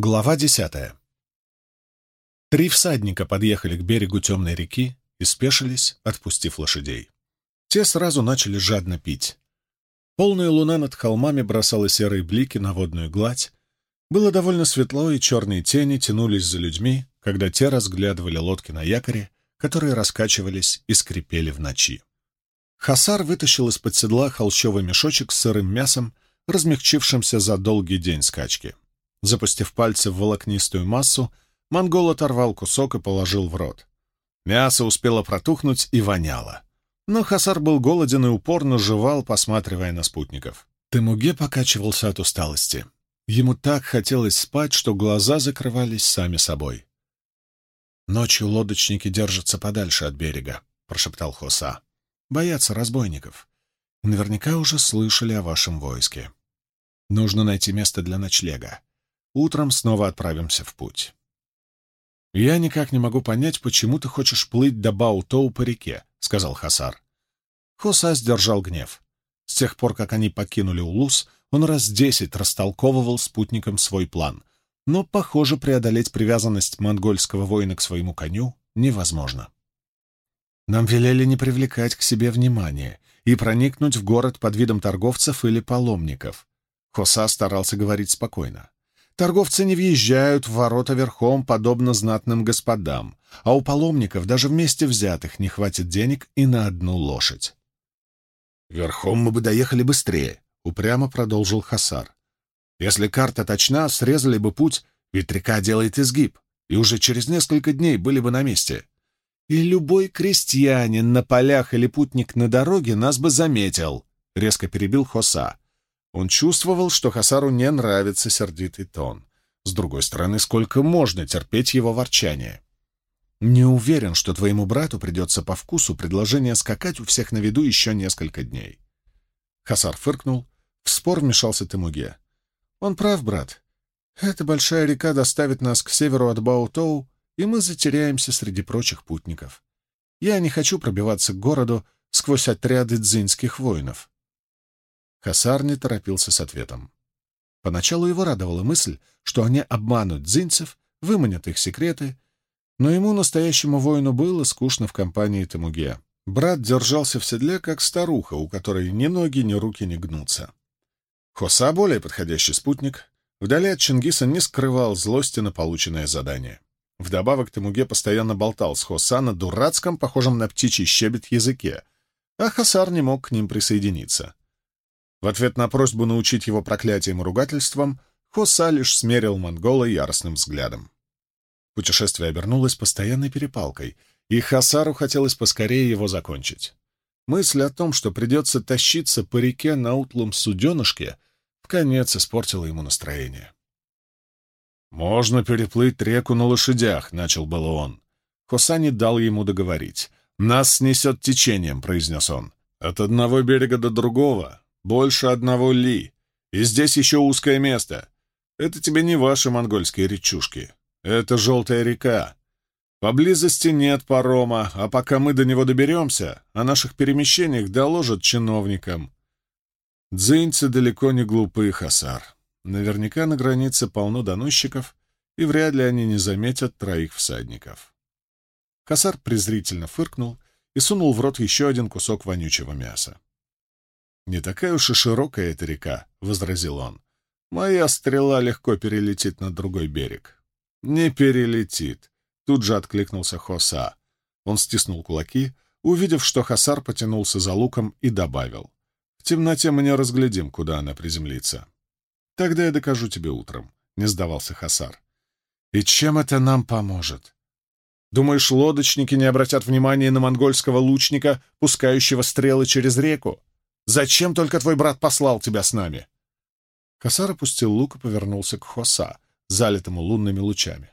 Глава десятая. Три всадника подъехали к берегу темной реки и спешились, отпустив лошадей. Те сразу начали жадно пить. Полная луна над холмами бросала серые блики на водную гладь. Было довольно светло, и черные тени тянулись за людьми, когда те разглядывали лодки на якоре, которые раскачивались и скрипели в ночи. Хасар вытащил из-под седла холщовый мешочек с сырым мясом, размягчившимся за долгий день скачки. Запустив пальцы в волокнистую массу, монгол оторвал кусок и положил в рот. Мясо успело протухнуть и воняло. Но Хасар был голоден и упорно жевал, посматривая на спутников. Темуге покачивался от усталости. Ему так хотелось спать, что глаза закрывались сами собой. «Ночью лодочники держатся подальше от берега», — прошептал Хоса. «Боятся разбойников. Наверняка уже слышали о вашем войске. Нужно найти место для ночлега. Утром снова отправимся в путь. «Я никак не могу понять, почему ты хочешь плыть до Баутоу по реке», — сказал Хасар. Хоса сдержал гнев. С тех пор, как они покинули Улус, он раз десять растолковывал спутникам свой план. Но, похоже, преодолеть привязанность монгольского воина к своему коню невозможно. Нам велели не привлекать к себе внимания и проникнуть в город под видом торговцев или паломников. Хоса старался говорить спокойно. Торговцы не въезжают в ворота верхом, подобно знатным господам, а у паломников даже вместе взятых не хватит денег и на одну лошадь. «Верхом мы бы доехали быстрее», — упрямо продолжил Хасар. «Если карта точна, срезали бы путь, ведь река делает изгиб, и уже через несколько дней были бы на месте. И любой крестьянин на полях или путник на дороге нас бы заметил», — резко перебил Хоса. Он чувствовал, что Хасару не нравится сердитый тон. С другой стороны, сколько можно терпеть его ворчание? «Не уверен, что твоему брату придется по вкусу предложение скакать у всех на виду еще несколько дней». Хасар фыркнул. В спор вмешался Темуге. «Он прав, брат. Эта большая река доставит нас к северу от Баутоу, и мы затеряемся среди прочих путников. Я не хочу пробиваться к городу сквозь отряды дзинских воинов. Хасар не торопился с ответом. Поначалу его радовала мысль, что они обманут дзинцев, выманят их секреты, но ему, настоящему воину, было скучно в компании Тамуге. Брат держался в седле, как старуха, у которой ни ноги, ни руки не гнутся. Хоса, более подходящий спутник, вдали от Чингиса не скрывал злости на полученное задание. Вдобавок Тамуге постоянно болтал с Хоса на дурацком, похожем на птичий щебет языке, а Хасар не мог к ним присоединиться. В ответ на просьбу научить его проклятиям и ругательствам, Хоса лишь смерил монгола яростным взглядом. Путешествие обернулось постоянной перепалкой, и Хасару хотелось поскорее его закончить. Мысль о том, что придется тащиться по реке на утлом суденышке, в конец испортила ему настроение. «Можно переплыть реку на лошадях», — начал было он. Хоса не дал ему договорить. «Нас снесет течением», — произнес он. «От одного берега до другого больше одного ли. И здесь еще узкое место. Это тебе не ваши монгольские речушки. Это желтая река. Поблизости нет парома, а пока мы до него доберемся, о наших перемещениях доложат чиновникам. Дзиньцы далеко не глупые, Хасар. Наверняка на границе полно доносчиков, и вряд ли они не заметят троих всадников. Хасар презрительно фыркнул и сунул в рот еще один кусок вонючего мяса. «Не такая уж и широкая эта река», — возразил он. «Моя стрела легко перелетит на другой берег». «Не перелетит», — тут же откликнулся Хоса. Он стиснул кулаки, увидев, что Хасар потянулся за луком и добавил. «В темноте мы не разглядим, куда она приземлится». «Тогда я докажу тебе утром», — не сдавался Хасар. «И чем это нам поможет?» «Думаешь, лодочники не обратят внимания на монгольского лучника, пускающего стрелы через реку?» Зачем только твой брат послал тебя с нами?» Косар опустил лук и повернулся к Хоса, залитому лунными лучами.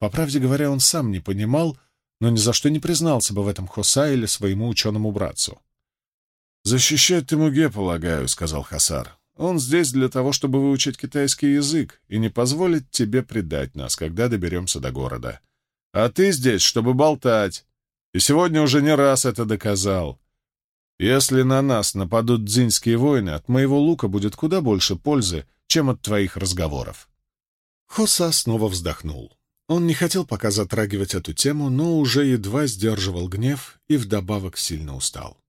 По правде говоря, он сам не понимал, но ни за что не признался бы в этом Хоса или своему ученому братцу. «Защищать Тимуге, полагаю», — сказал Хасар. «Он здесь для того, чтобы выучить китайский язык и не позволить тебе предать нас, когда доберемся до города. А ты здесь, чтобы болтать. И сегодня уже не раз это доказал. Если на нас нападут дзиньские воины, от моего лука будет куда больше пользы, чем от твоих разговоров. Хоса снова вздохнул. Он не хотел пока затрагивать эту тему, но уже едва сдерживал гнев и вдобавок сильно устал.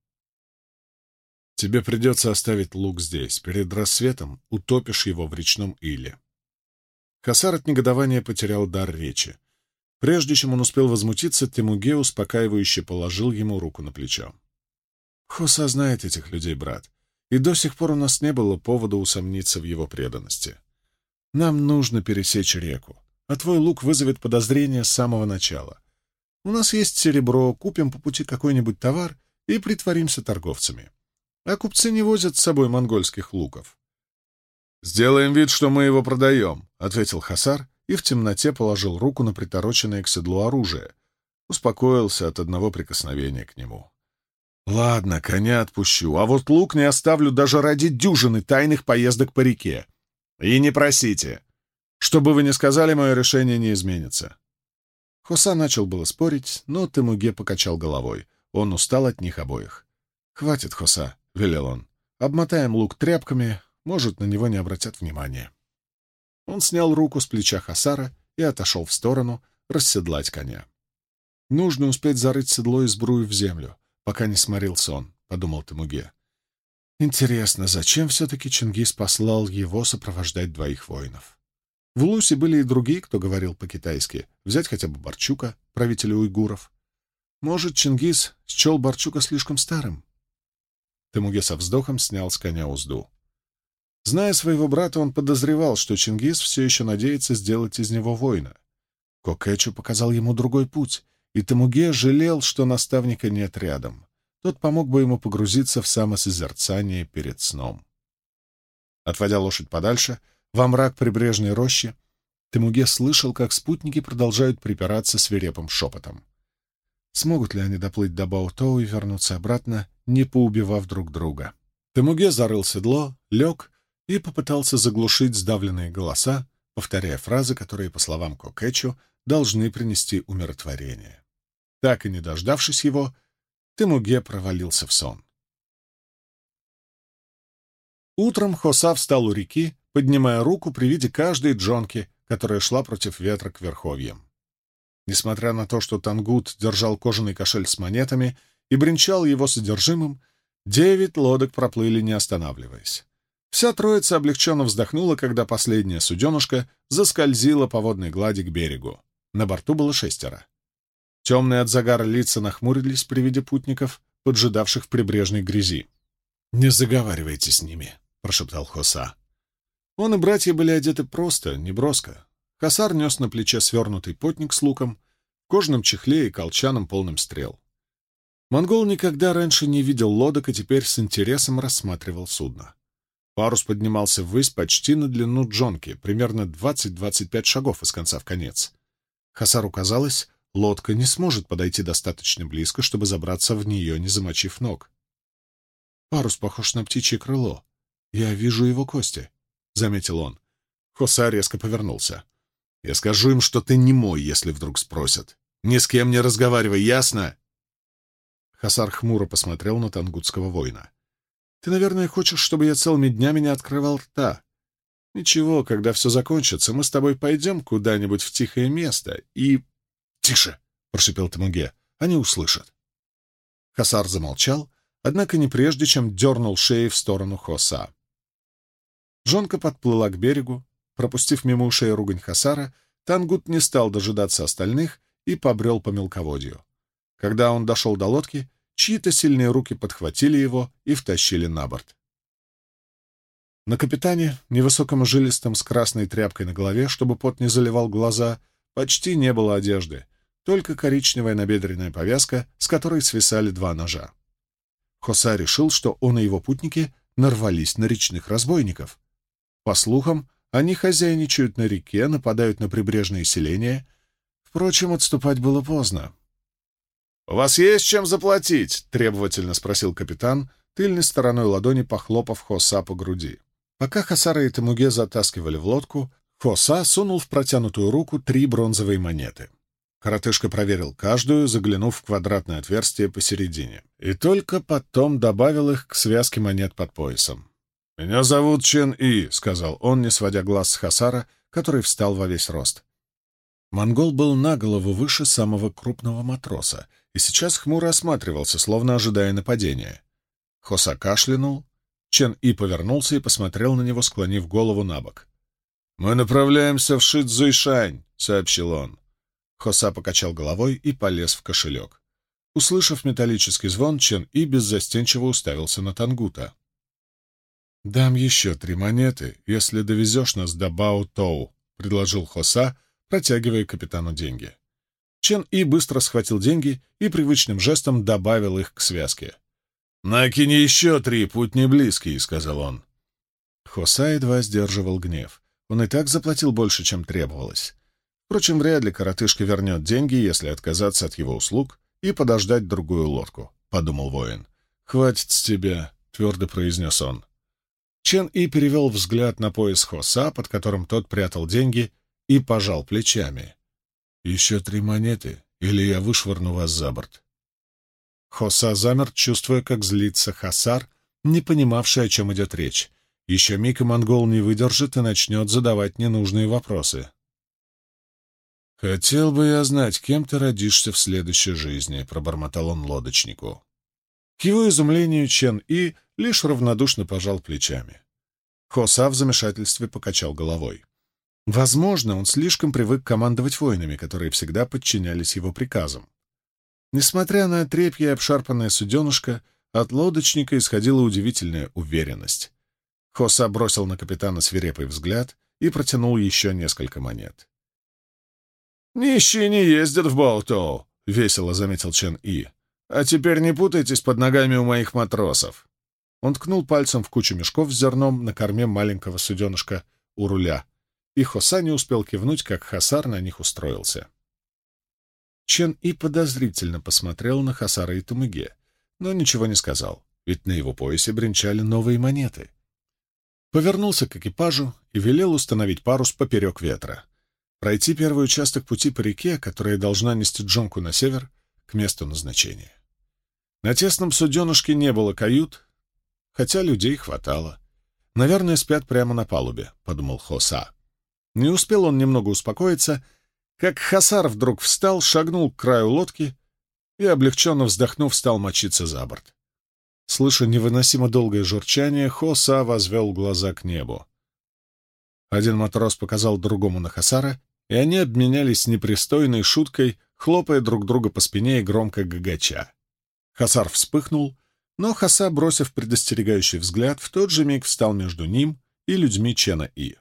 «Тебе придется оставить лук здесь. Перед рассветом утопишь его в речном иле». Хасар от негодования потерял дар речи. Прежде чем он успел возмутиться, Темуге успокаивающе положил ему руку на плечо. «Хоса знает этих людей, брат, и до сих пор у нас не было повода усомниться в его преданности. Нам нужно пересечь реку а твой лук вызовет подозрения с самого начала. У нас есть серебро, купим по пути какой-нибудь товар и притворимся торговцами. А купцы не возят с собой монгольских луков. «Сделаем вид, что мы его продаем», — ответил Хасар и в темноте положил руку на притороченное к седлу оружие. Успокоился от одного прикосновения к нему. «Ладно, коня отпущу, а вот лук не оставлю даже ради дюжины тайных поездок по реке. И не просите. Что бы вы ни сказали, мое решение не изменится. Хоса начал было спорить, но Темуге покачал головой. Он устал от них обоих. «Хватит, Хоса», — велел он. «Обмотаем лук тряпками, может, на него не обратят внимания». Он снял руку с плеча Хасара и отошел в сторону, расседлать коня. «Нужно успеть зарыть седло и сбрую в землю, пока не сморил сон», — подумал Темуге. «Интересно, зачем все-таки Чингис послал его сопровождать двоих воинов?» В Лусе были и другие, кто говорил по-китайски. Взять хотя бы Барчука, правителя уйгуров. Может, Чингис счел Барчука слишком старым? Темуге со вздохом снял с коня узду. Зная своего брата, он подозревал, что Чингис все еще надеется сделать из него воина. Кокэчу показал ему другой путь, и Темуге жалел, что наставника нет рядом. Тот помог бы ему погрузиться в самосозерцание перед сном. Отводя лошадь подальше, — во мрак прибрежной рощи, Темуге слышал, как спутники продолжают припираться свирепым шепотом. Смогут ли они доплыть до Баутоу и вернуться обратно, не поубивав друг друга? Темуге зарыл седло, лег и попытался заглушить сдавленные голоса, повторяя фразы, которые, по словам Кокетчу, должны принести умиротворение. Так и не дождавшись его, Темуге провалился в сон. Утром Хоса встал у реки, поднимая руку при виде каждой джонки, которая шла против ветра к верховьям. Несмотря на то, что Тангут держал кожаный кошель с монетами и бренчал его содержимым, девять лодок проплыли, не останавливаясь. Вся троица облегченно вздохнула, когда последняя суденушка заскользила по водной глади к берегу. На борту было шестеро. Темные от загара лица нахмурились при виде путников, поджидавших в прибрежной грязи. «Не заговаривайте с ними», — прошептал Хоса. Он и братья были одеты просто, неброско. Хасар нес на плече свернутый потник с луком, в кожаном чехле и колчаном полным стрел. Монгол никогда раньше не видел лодок и теперь с интересом рассматривал судно. Парус поднимался ввысь почти на длину джонки, примерно 20-25 шагов из конца в конец. Хасару казалось, лодка не сможет подойти достаточно близко, чтобы забраться в нее, не замочив ног. Парус похож на птичье крыло. Я вижу его кости. — заметил он. Хоса резко повернулся. «Я скажу им, что ты не мой, если вдруг спросят. Ни с кем не разговаривай, ясно?» Хасар хмуро посмотрел на тангутского воина. «Ты, наверное, хочешь, чтобы я целыми днями не открывал рта? Ничего, когда все закончится, мы с тобой пойдем куда-нибудь в тихое место и...» «Тише!» — прошипел Тамуге. «Они услышат». Хасар замолчал, однако не прежде, чем дернул шеей в сторону Хоса. Жонка подплыла к берегу. Пропустив мимо ушей ругань Хасара, Тангут не стал дожидаться остальных и побрел по мелководью. Когда он дошел до лодки, чьи-то сильные руки подхватили его и втащили на борт. На капитане, невысоком жилистом с красной тряпкой на голове, чтобы пот не заливал глаза, почти не было одежды, только коричневая набедренная повязка, с которой свисали два ножа. Хоса решил, что он и его путники нарвались на речных разбойников, по слухам, они хозяйничают на реке, нападают на прибрежные селения. Впрочем, отступать было поздно. «У вас есть чем заплатить?» — требовательно спросил капитан, тыльной стороной ладони похлопав Хоса по груди. Пока Хасара и Тамуге затаскивали в лодку, Хоса сунул в протянутую руку три бронзовые монеты. Коротышка проверил каждую, заглянув в квадратное отверстие посередине, и только потом добавил их к связке монет под поясом. «Меня зовут Чен И», — сказал он, не сводя глаз с Хасара, который встал во весь рост. Монгол был на голову выше самого крупного матроса и сейчас хмуро осматривался, словно ожидая нападения. Хоса кашлянул, Чен И повернулся и посмотрел на него, склонив голову на бок. «Мы направляемся в Шицзуйшань», — сообщил он. Хоса покачал головой и полез в кошелек. Услышав металлический звон, Чен И беззастенчиво уставился на Тангута. «Дам еще три монеты, если довезешь нас до Бао-Тоу», — предложил Хоса, протягивая капитану деньги. Чен И быстро схватил деньги и привычным жестом добавил их к связке. «Накини еще три, путь не близкий», — сказал он. Хоса едва сдерживал гнев. Он и так заплатил больше, чем требовалось. Впрочем, вряд ли коротышка вернет деньги, если отказаться от его услуг и подождать другую лодку, — подумал воин. «Хватит с тебя», — твердо произнес он. Чен И перевел взгляд на пояс Хоса, под которым тот прятал деньги, и пожал плечами. «Еще три монеты, или я вышвырну вас за борт». Хоса замер, чувствуя, как злится Хасар, не понимавший, о чем идет речь. Еще миг и монгол не выдержит и начнет задавать ненужные вопросы. «Хотел бы я знать, кем ты родишься в следующей жизни», — пробормотал он лодочнику. К его изумлению Чен И лишь равнодушно пожал плечами. Хоса в замешательстве покачал головой. Возможно, он слишком привык командовать воинами, которые всегда подчинялись его приказам. Несмотря на трепье и обшарпанное суденышко, от лодочника исходила удивительная уверенность. Хоса бросил на капитана свирепый взгляд и протянул еще несколько монет. «Нищие не ездят в Болтоу», — весело заметил Чен И. «А теперь не путайтесь под ногами у моих матросов». Он ткнул пальцем в кучу мешков с зерном на корме маленького суденышка у руля, и Хоса не успел кивнуть, как Хасар на них устроился. Чен И подозрительно посмотрел на Хасара и Тумыге, но ничего не сказал, ведь на его поясе бренчали новые монеты. Повернулся к экипажу и велел установить парус поперек ветра, пройти первый участок пути по реке, которая должна нести Джонку на север, к месту назначения. На тесном суденышке не было кают, хотя людей хватало. «Наверное, спят прямо на палубе», — подумал Хоса. Не успел он немного успокоиться, как Хасар вдруг встал, шагнул к краю лодки и, облегченно вздохнув, стал мочиться за борт. Слыша невыносимо долгое журчание, Хоса возвел глаза к небу. Один матрос показал другому на Хасара, и они обменялись непристойной шуткой, хлопая друг друга по спине и громко гагача. Хасар вспыхнул, но Хаса, бросив предостерегающий взгляд, в тот же миг встал между ним и людьми Чена И.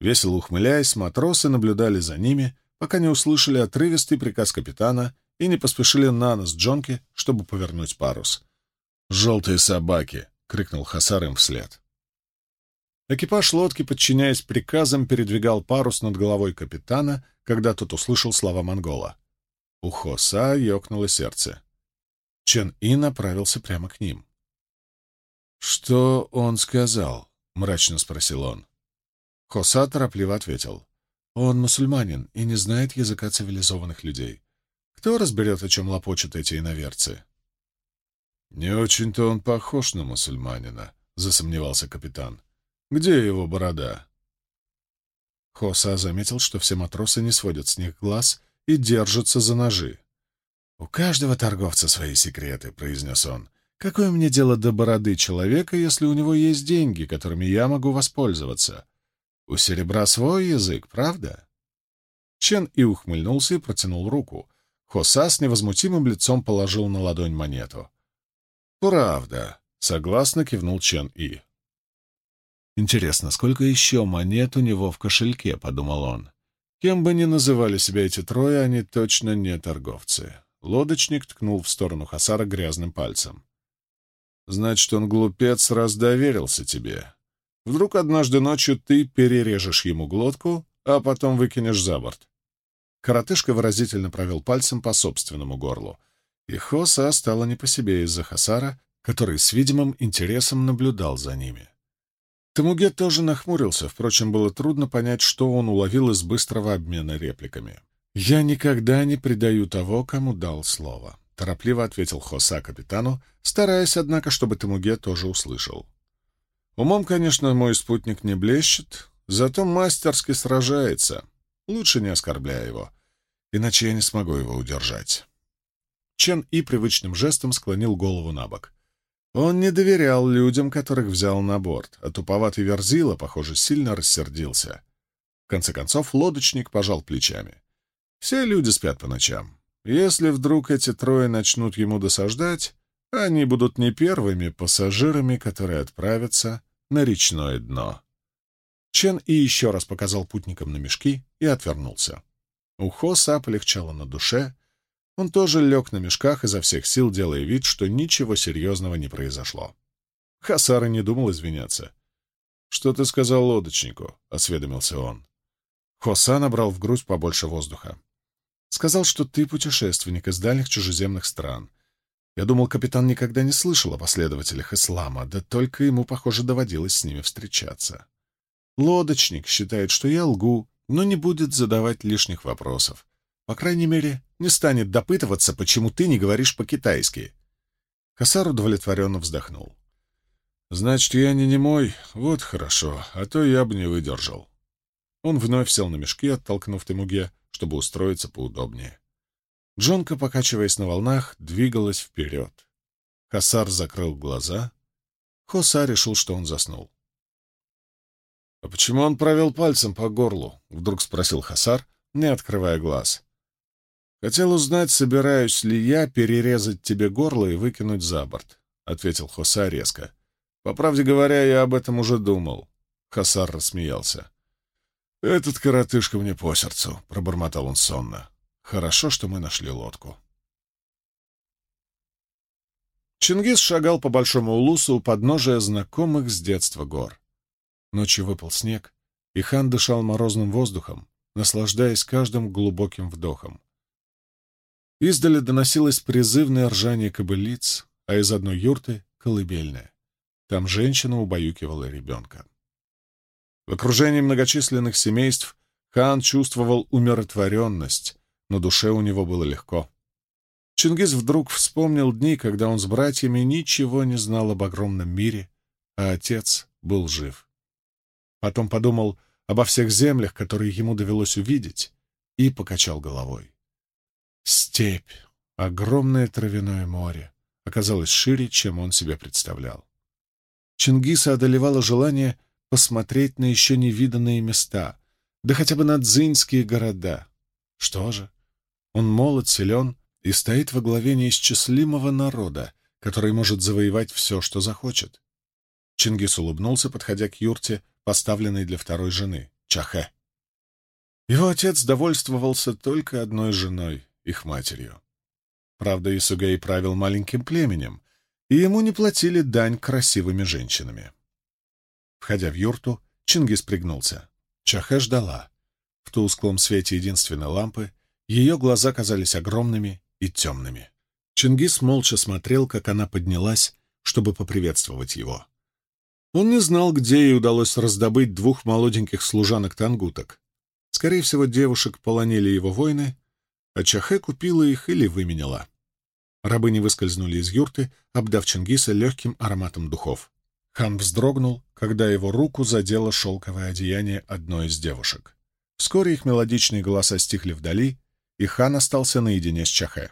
Весело ухмыляясь, матросы наблюдали за ними, пока не услышали отрывистый приказ капитана и не поспешили на нос Джонки, чтобы повернуть парус. «Желтые собаки!» — крикнул Хасар им вслед. Экипаж лодки, подчиняясь приказам, передвигал парус над головой капитана, когда тот услышал слова монгола. У Хоса ёкнуло сердце. Чен И направился прямо к ним. «Что он сказал?» — мрачно спросил он. Хоса торопливо ответил. «Он мусульманин и не знает языка цивилизованных людей. Кто разберет, о чем лопочут эти иноверцы?» «Не очень-то он похож на мусульманина», — засомневался капитан. «Где его борода?» Хоса заметил, что все матросы не сводят с них глаз и держатся за ножи. «У каждого торговца свои секреты», — произнес он. «Какое мне дело до бороды человека, если у него есть деньги, которыми я могу воспользоваться? У серебра свой язык, правда?» Чен и ухмыльнулся и протянул руку. Хоса с невозмутимым лицом положил на ладонь монету. «Правда», — согласно кивнул Чен И. «Интересно, сколько еще монет у него в кошельке?» — подумал он. Кем бы ни называли себя эти трое, они точно не торговцы. Лодочник ткнул в сторону Хасара грязным пальцем. «Значит, он, глупец, раз доверился тебе. Вдруг однажды ночью ты перережешь ему глотку, а потом выкинешь за борт. Коротышка выразительно провел пальцем по собственному горлу, и Хоса стало не по себе из-за Хасара, который с видимым интересом наблюдал за ними. Тамугет тоже нахмурился, впрочем, было трудно понять, что он уловил из быстрого обмена репликами. «Я никогда не предаю того, кому дал слово», — торопливо ответил Хоса капитану, стараясь, однако, чтобы Тамуге тоже услышал. Умом, конечно, мой спутник не блещет, зато мастерски сражается. Лучше не оскорбляя его, иначе я не смогу его удержать. Чен И привычным жестом склонил голову на бок. Он не доверял людям, которых взял на борт, а туповатый Верзила, похоже, сильно рассердился. В конце концов, лодочник пожал плечами. Все люди спят по ночам. Если вдруг эти трое начнут ему досаждать, они будут не первыми пассажирами, которые отправятся на речное дно. Чен И еще раз показал путникам на мешки и отвернулся. У Хоса полегчало на душе, он тоже лег на мешках, изо всех сил делая вид, что ничего серьезного не произошло. Хасара не думал извиняться. «Что ты сказал лодочнику?» — осведомился он. Хоса набрал в грудь побольше воздуха. «Сказал, что ты путешественник из дальних чужеземных стран. Я думал, капитан никогда не слышал о последователях ислама, да только ему, похоже, доводилось с ними встречаться. Лодочник считает, что я лгу, но не будет задавать лишних вопросов. По крайней мере, не станет допытываться, почему ты не говоришь по-китайски. Хасар удовлетворенно вздохнул. «Значит, я не немой? Вот хорошо, а то я бы не выдержал». Он вновь сел на мешки, оттолкнув Темуге, чтобы устроиться поудобнее. Джонка, покачиваясь на волнах, двигалась вперед. Хасар закрыл глаза. Хоса решил, что он заснул. «А почему он провел пальцем по горлу?» — вдруг спросил Хасар, не открывая глаз. «Хотел узнать, собираюсь ли я перерезать тебе горло и выкинуть за борт», — ответил Хоса резко. «По правде говоря, я об этом уже думал». Хасар рассмеялся. «Этот коротышка мне по сердцу», — пробормотал он сонно. «Хорошо, что мы нашли лодку». Чингис шагал по большому улусу у подножия знакомых с детства гор. Ночью выпал снег, и хан дышал морозным воздухом, наслаждаясь каждым глубоким вдохом. Издали доносилось призывное ржание кобылиц, а из одной юрты — колыбельная. Там женщина убаюкивала ребенка. В окружении многочисленных семейств хан чувствовал умиротворенность, но душе у него было легко. Чингис вдруг вспомнил дни, когда он с братьями ничего не знал об огромном мире, а отец был жив. Потом подумал обо всех землях, которые ему довелось увидеть, и покачал головой. Степь, огромное травяное море, оказалось шире, чем он себе представлял. Чингиса одолевало желание посмотреть на еще невиданные места, да хотя бы на дзиньские города. Что же? Он молод, силен и стоит во главе неисчислимого народа, который может завоевать все, что захочет. Чингис улыбнулся, подходя к юрте, поставленной для второй жены, Чахе. Его отец довольствовался только одной женой, их матерью. Правда, Исугей правил маленьким племенем, и ему не платили дань красивыми женщинами. Входя в юрту, Чингис пригнулся. Чахе ждала. В тусклом свете единственной лампы ее глаза казались огромными и темными. Чингис молча смотрел, как она поднялась, чтобы поприветствовать его. Он не знал, где ей удалось раздобыть двух молоденьких служанок-тангуток. Скорее всего, девушек полонили его воины, а Чахе купила их или выменяла. Рабыни выскользнули из юрты, обдав Чингиса легким ароматом духов. Хан вздрогнул, когда его руку задело шелковое одеяние одной из девушек. Вскоре их мелодичные голоса стихли вдали, и хан остался наедине с Чахе.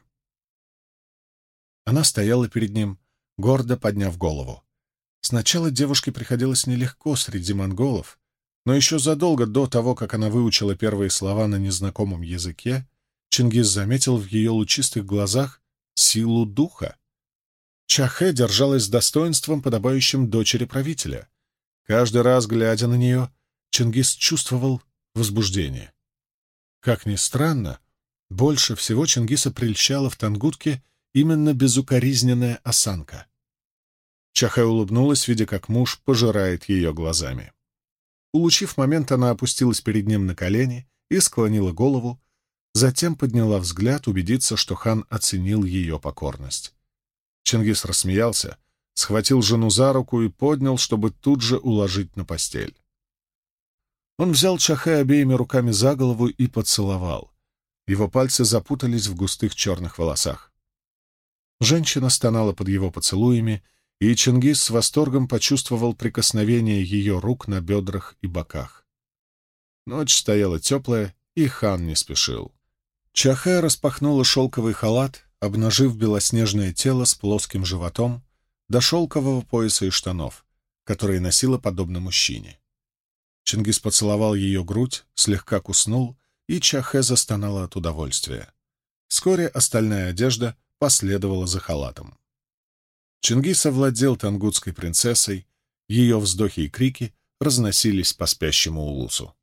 Она стояла перед ним, гордо подняв голову. Сначала девушке приходилось нелегко среди монголов, но еще задолго до того, как она выучила первые слова на незнакомом языке, Чингис заметил в ее лучистых глазах силу духа. Чахе держалась с достоинством, подобающим дочери правителя. Каждый раз, глядя на нее, Чингис чувствовал возбуждение. Как ни странно, больше всего Чингиса прельщала в Тангутке именно безукоризненная осанка. Чахе улыбнулась, видя, как муж пожирает ее глазами. Улучив момент, она опустилась перед ним на колени и склонила голову, Затем подняла взгляд, убедиться, что хан оценил ее покорность. Чингис рассмеялся, схватил жену за руку и поднял, чтобы тут же уложить на постель. Он взял Чахе обеими руками за голову и поцеловал. Его пальцы запутались в густых черных волосах. Женщина стонала под его поцелуями, и Чингис с восторгом почувствовал прикосновение ее рук на бедрах и боках. Ночь стояла теплая, и хан не спешил. Чахе распахнула шелковый халат, обнажив белоснежное тело с плоским животом до шелкового пояса и штанов, которые носила подобно мужчине. Чингис поцеловал ее грудь, слегка куснул, и Чахе застонала от удовольствия. Вскоре остальная одежда последовала за халатом. Чингис овладел тангутской принцессой, ее вздохи и крики разносились по спящему улусу.